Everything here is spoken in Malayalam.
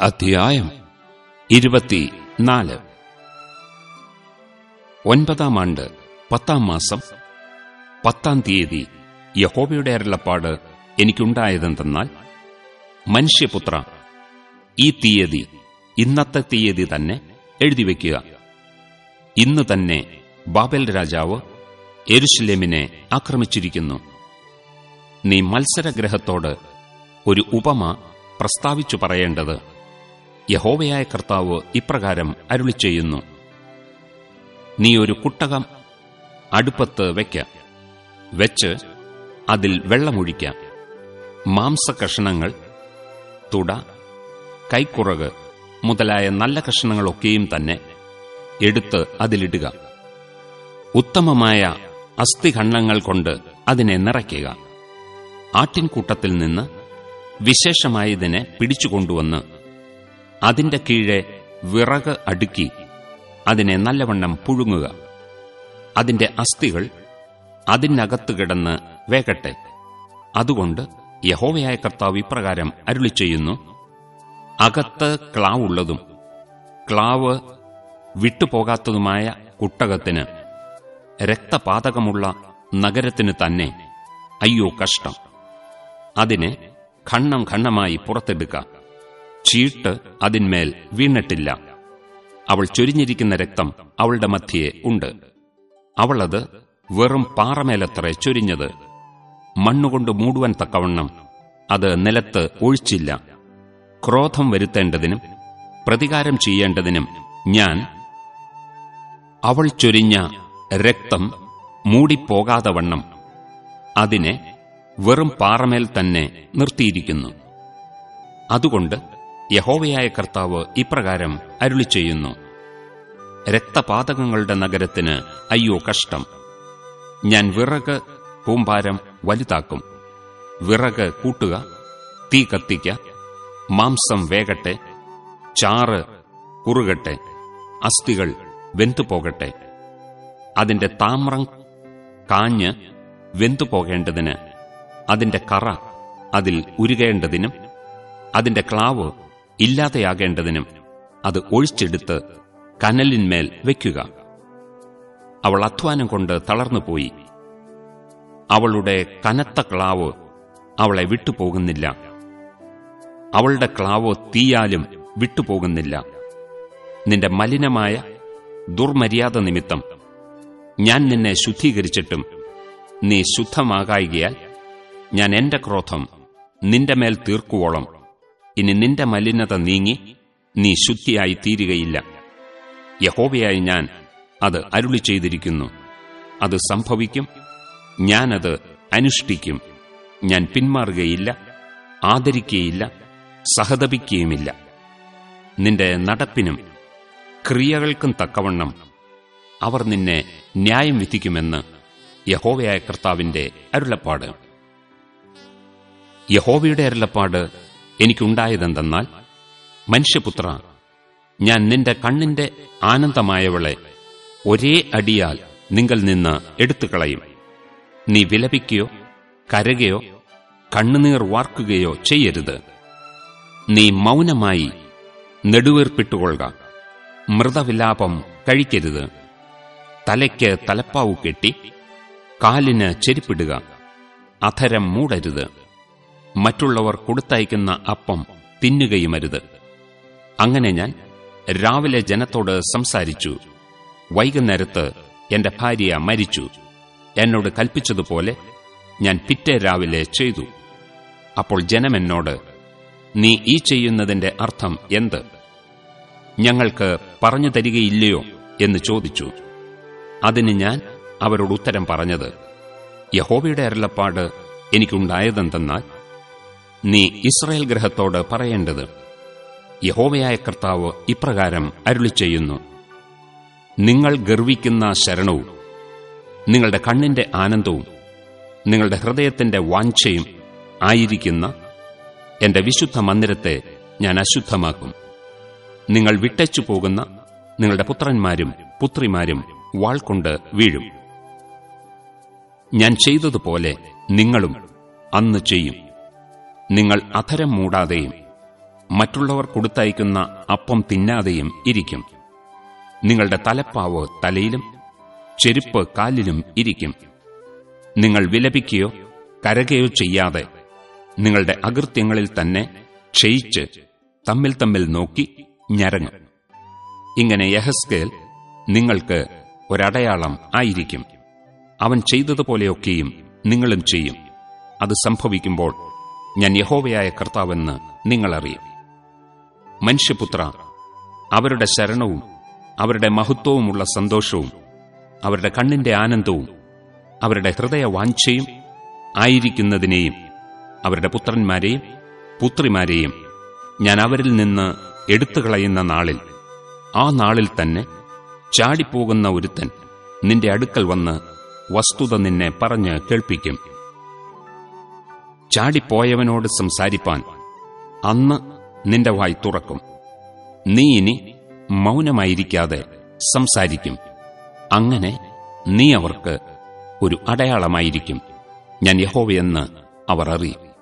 അധ്യായം ഇരുപത്തിനാല്. ഒൻപതാം ആണ്ട് പത്താം മാസം പത്താം തീയതി യഹോബയുടെ അരുളപ്പാട് എനിക്കുണ്ടായതെന്തെന്നാൽ മനുഷ്യപുത്ര ഈ തീയതി ഇന്നത്തെ തീയതി തന്നെ എഴുതിവെക്കുക ഇന്ന് തന്നെ ബാബൽ രാജാവ് എരുഷലേമിനെ ആക്രമിച്ചിരിക്കുന്നു. നീ മത്സരഗ്രഹത്തോട് ഒരു ഉപമ പ്രസ്താവിച്ചു പറയേണ്ടത് യഹോവയായ കർത്താവ് ഇപ്രകാരം അരുളി ചെയ്യുന്നു നീ ഒരു കുട്ടകം അടുപ്പത്ത് വയ്ക്ക വെച്ച് അതിൽ വെള്ളമൊഴിക്ക. മാംസകഷണങ്ങൾ തുട കൈക്കുറക് മുതലായ നല്ല കഷണങ്ങളൊക്കെയും തന്നെ എടുത്ത് അതിലിടുക. ഉത്തമമായ അസ്ഥിഖണ്ഡങ്ങൾ കൊണ്ട് അതിനെ നിറയ്ക്കുക. ആട്ടിൻകൂട്ടത്തിൽ നിന്ന് വിശേഷമായതിനെ പിടിച്ചുകൊണ്ടുവന്ന് അതിന്റെ കീഴെ വിറക് അടുക്കി അതിനെ നല്ലവണ്ണം പുഴുങ്ങുക. അതിന്റെ അസ്ഥികൾ അതിനകത്ത് കിടന്ന് വേകട്ടെ. അതുകൊണ്ട് യഹോവയായ കർത്താവ് ഇപ്രകാരം അരുളി ചെയ്യുന്നു അകത്ത് ക്ലാവുള്ളതും ക്ലാവ് വിട്ടുപോകാത്തതുമായ കുട്ടകത്തിന് രക്തപാതകമുള്ള നഗരത്തിന് തന്നെ അയ്യോ കഷ്ടം. അതിനെ ഖണ്ണം ഖണ്ണമായി പുറത്തെടുക്ക. ചീട്ട് അതിന്മേൽ വീണിട്ടില്ല. അവൾ ചൊരിഞ്ഞിരിക്കുന്ന രക്തം അവളുടെ മധ്യേ ഉണ്ട്. അവളത് വെറും പാറമേലത്ര ചൊരിഞ്ഞത്. മണ്ണുകൊണ്ട് മൂടുവാൻ തക്കവണ്ണം അത് നിലത്ത് ഒഴിച്ചില്ല. ക്രോധം വരുത്തേണ്ടതിനും പ്രതികാരം ചെയ്യേണ്ടതിനും ഞാൻ അവൾ ചൊരിഞ്ഞ രക്തം മൂടിപ്പോകാതെ വണ്ണം അതിനെ വെറും പാറമേൽ തന്നെ നിർത്തിയിരിക്കുന്നു. അതുകൊണ്ട് യഹോവയായ കർത്താവ് ഇപ്രകാരം അരുളി ചെയ്യുന്നു രക്തപാതകങ്ങളുടെ നഗരത്തിന് അയ്യോ കഷ്ടം. ഞാൻ വിറക് പൂമ്പാരം വലുതാക്കും. വിറക് കൂട്ടുക തീ കത്തിക്ക മാംസം വേകട്ടെ ചാറ് കുറുകട്ടെ അസ്ഥികൾ വെന്തുപോകട്ടെ. അതിന്റെ താമ്രം കാഞ്ഞ് വെന്തുപോകേണ്ടതിന് അതിന്റെ കറ അതിൽ ഉരുകേണ്ടതിനും അതിന്റെ ക്ലാവ് ഇല്ലാതെയാകേണ്ടതിനും അത് ഒഴിച്ചെടുത്ത് കനലിന്മേൽ വയ്ക്കുക അവൾ അധ്വാനം കൊണ്ട് തളർന്നുപോയി. അവളുടെ കനത്ത ക്ലാവ് അവളെ വിട്ടുപോകുന്നില്ല. അവളുടെ ക്ലാവ് തീയാലും വിട്ടുപോകുന്നില്ല. നിന്റെ മലിനമായ ദുർമര്യാദ നിമിത്തം ഞാൻ നിന്നെ ശുദ്ധീകരിച്ചിട്ടും നീ ശുദ്ധമാകായികയാൽ ഞാൻ എന്റെ ക്രോധം നിന്റെ മേൽ തീർക്കുവോളം. ഇനി നിന്റെ മലിനത നീങ്ങി നീ ശുദ്ധിയായി തീരുകയില്ല യഹോവയായി ഞാൻ അത് അരുളി ചെയ്തിരിക്കുന്നു. അത് സംഭവിക്കും. ഞാനത് അനുഷ്ഠിക്കും. ഞാൻ പിന്മാറുകയില്ല ആദരിക്കുകയില്ല സഹതപിക്കുകയുമില്ല നിന്റെ നടപ്പിനും ക്രിയകൾക്കും തക്കവണ്ണം അവർ നിന്നെ ന്യായം വിധിക്കുമെന്ന് യഹോവയായ കർത്താവിന്റെ അരുളപ്പാട്. യഹോവയുടെ അരുളപ്പാട് എനിക്കുണ്ടായതെന്തെന്നാൽ മനുഷ്യപുത്ര ഞാൻ നിന്റെ കണ്ണിന്റെ ആനന്ദമായവളെ ഒരേ അടിയാൽ നിങ്ങൾ നിന്ന് എടുത്തുകളയും. നീ വിലപിക്കുകയോ കരകയോ കണ്ണുനീർ വാർക്കുകയോ ചെയ്യരുത്. നീ മൗനമായി നെടുവേർപ്പിട്ടുകൊള്ളുക. മൃതവിലാപം കഴിക്കരുത്. തലയ്ക്ക് തലപ്പാവ് കെട്ടി കാലിന് ചെരിപ്പിടുക. അധരം മൂടരുത്. മറ്റുള്ളവർ കൊടുത്തയക്കുന്ന അപ്പം തിന്നുകയുമരുത്. അങ്ങനെ ഞാൻ രാവിലെ ജനത്തോട് സംസാരിച്ചു. വൈകുന്നേരത്ത് എന്റെ ഭാര്യ മരിച്ചു. എന്നോട് കൽപ്പിച്ചതുപോലെ ഞാൻ പിറ്റേ രാവിലെ ചെയ്തു. അപ്പോൾ ജനമെന്നോട് നീ ഈ ചെയ്യുന്നതിന്റെ അർത്ഥം എന്ത്? ഞങ്ങൾക്ക് പറഞ്ഞു തരികയില്ലയോ? എന്ന് ചോദിച്ചു. അതിന് ഞാൻ അവരോട് ഉത്തരം പറഞ്ഞത് യഹോവയുടെ അരുളപ്പാട് എനിക്കുണ്ടായതെന്തെന്നാൽ നീ ഇസ്രായേൽ ഗ്രഹത്തോട് പറയേണ്ടത്. യഹോവയായ കർത്താവ് ഇപ്രകാരം അരുളി ചെയ്യുന്നു നിങ്ങൾ ഗർവിക്കുന്ന ശരണവും നിങ്ങളുടെ കണ്ണിന്റെ ആനന്ദവും നിങ്ങളുടെ ഹൃദയത്തിന്റെ വാഞ്ചയും ആയിരിക്കുന്ന എന്റെ വിശുദ്ധ മന്ദിരത്തെ ഞാൻ അശുദ്ധമാക്കും. നിങ്ങൾ വിട്ടച്ചു പോകുന്ന നിങ്ങളുടെ പുത്രന്മാരും പുത്രിമാരും വാൾകൊണ്ട് വീഴും. ഞാൻ ചെയ്തതുപോലെ നിങ്ങളും അന്ന് ചെയ്യും. നിങ്ങൾ അധരം മൂടാതെയും മറ്റുള്ളവർ കൊടുത്തയക്കുന്ന അപ്പം തിന്നാതെയും ഇരിക്കും. നിങ്ങളുടെ തലപ്പാവ് തലയിലും ചെരുപ്പ് കാലിലും ഇരിക്കും. നിങ്ങൾ വിലപിക്കുകയോ കരകയോ ചെയ്യാതെ നിങ്ങളുടെ അകൃത്യങ്ങളിൽ തന്നെ ക്ഷയിച്ച് തമ്മിൽ തമ്മിൽ നോക്കി ഞരങ്ങും. ഇങ്ങനെ യഹസ്കേൽ നിങ്ങൾക്ക് ഒരടയാളം ആയിരിക്കും. അവൻ ചെയ്തതുപോലെയൊക്കെയും നിങ്ങളും ചെയ്യും. അത് സംഭവിക്കുമ്പോൾ ഞാൻ യഹോവയായ കർത്താവെന്ന് നിങ്ങളറിയും. മനുഷ്യപുത്ര അവരുടെ ശരണവും അവരുടെ മഹത്വവുമുള്ള സന്തോഷവും അവരുടെ കണ്ണിന്റെ ആനന്ദവും അവരുടെ ഹൃദയവാഞ്ചയും ആയിരിക്കുന്നതിനെയും അവരുടെ പുത്രന്മാരെയും പുത്രിമാരെയും ഞാൻ അവരിൽ നിന്ന് എടുത്തുകളയുന്ന നാളിൽ ആ നാളിൽ തന്നെ ചാടിപ്പോകുന്ന ഒരുത്തൻ നിന്റെ അടുക്കൽ വന്ന് വസ്തുത നിന്നെ പറഞ്ഞ് കേൾപ്പിക്കും. ചാടിപ്പോയവനോട് സംസാരിപ്പാൻ അന്ന് നിന്റെ വായി തുറക്കും. നീ ഇനി മൗനമായിരിക്കാതെ സംസാരിക്കും. അങ്ങനെ നീ അവർക്ക് ഒരു അടയാളമായിരിക്കും. ഞാൻ യഹോവയെന്ന് അവർ അറിയും.